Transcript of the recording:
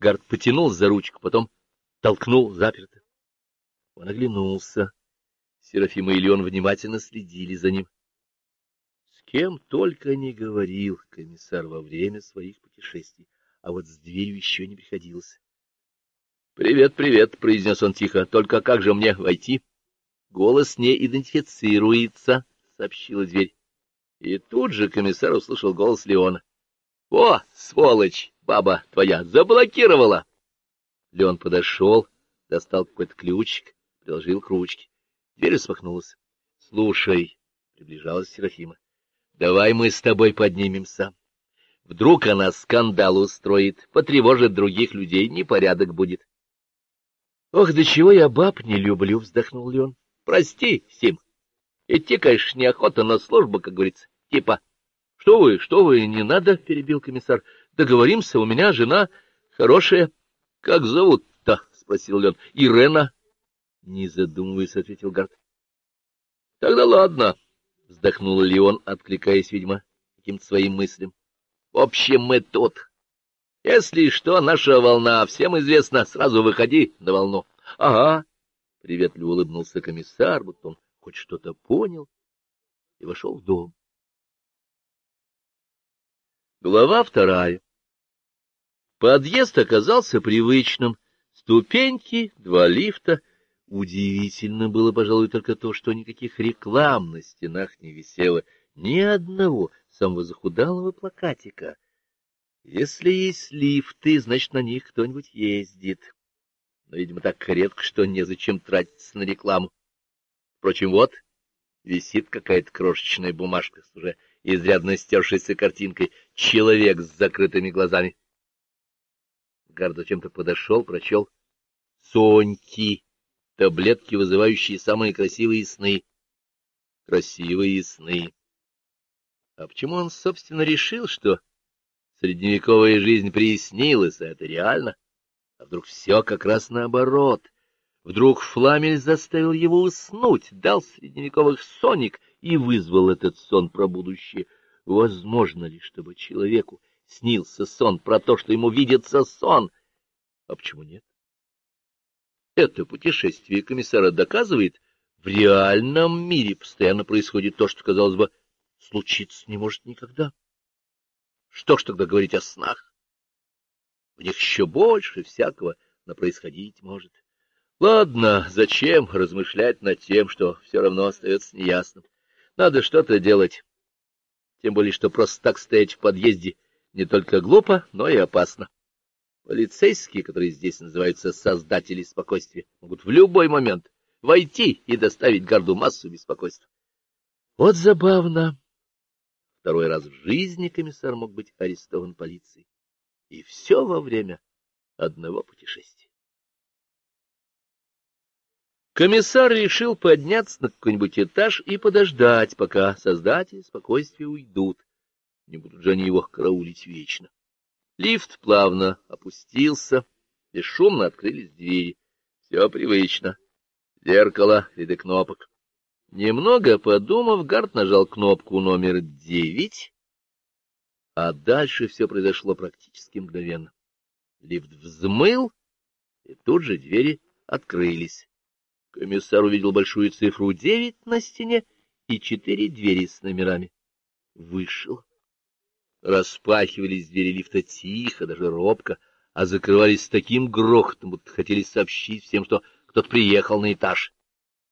Гард потянул за ручку, потом толкнул заперто. Он оглянулся. Серафима и Леон внимательно следили за ним. С кем только не говорил комиссар во время своих путешествий, а вот с дверью еще не приходилось. — Привет, привет, — произнес он тихо. — Только как же мне войти? — Голос не идентифицируется, — сообщила дверь. И тут же комиссар услышал голос Леона. — О, сволочь, баба твоя, заблокировала! Леон подошел, достал какой-то ключик, приложил к ручке. Дверь распахнулась. — Слушай, — приближалась Серафима, — давай мы с тобой поднимемся. Вдруг она скандал устроит, потревожит других людей, непорядок будет. — Ох, до чего я баб не люблю, — вздохнул Леон. — Прости, Сим. Идти, конечно, неохота, но служба, как говорится, типа. — Что вы, что вы, не надо, — перебил комиссар. — Договоримся, у меня жена хорошая. — Как зовут-то? — спросил Леон. — Ирена. — Не задумываясь, — ответил Гард. — Тогда ладно, — вздохнул Леон, откликаясь, видимо, каким-то своим мыслям. — В общем, мы тут. Если что, наша волна, всем известно, сразу выходи на волну. — Ага, — приветливо улыбнулся комиссар, будто он хоть что-то понял, и вошел в дом. Глава вторая. Подъезд оказался привычным. Ступеньки, два лифта. Удивительно было, пожалуй, только то, что никаких реклам на стенах не висело, ни одного самого захудалого плакатика. Если есть лифты, значит, на них кто-нибудь ездит. Но, видимо, так редко, что незачем тратиться на рекламу. Впрочем, вот висит какая-то крошечная бумажка с уже изрядно стершейся картинкой «Человек с закрытыми глазами». Гард зачем-то подошел, прочел «Соньки», таблетки, вызывающие самые красивые сны. Красивые сны. А почему он, собственно, решил, что средневековая жизнь приснилась, а это реально? А вдруг все как раз наоборот — Вдруг Фламель заставил его уснуть, дал средневековых соник и вызвал этот сон про будущее. Возможно ли, чтобы человеку снился сон про то, что ему видится сон? А почему нет? Это путешествие комиссара доказывает, в реальном мире постоянно происходит то, что, казалось бы, случиться не может никогда. Что ж тогда говорить о снах? В них еще больше всякого, но происходить может. Ладно, зачем размышлять над тем, что все равно остается неясным? Надо что-то делать. Тем более, что просто так стоять в подъезде не только глупо, но и опасно. Полицейские, которые здесь называются создатели спокойствия, могут в любой момент войти и доставить гарду массу беспокойства. Вот забавно. Второй раз в жизни комиссар мог быть арестован полицией. И все во время одного путешествия. Комиссар решил подняться на какой-нибудь этаж и подождать, пока создатели спокойствия уйдут. Не будут же они его караулить вечно. Лифт плавно опустился, бесшумно открылись двери. Все привычно. Зеркало, ряды кнопок. Немного подумав, Гард нажал кнопку номер девять, а дальше все произошло практически мгновенно. Лифт взмыл, и тут же двери открылись. Комиссар увидел большую цифру девять на стене и четыре двери с номерами. Вышел. Распахивались двери лифта тихо, даже робко, а закрывались с таким грохотом, будто хотели сообщить всем, что кто-то приехал на этаж.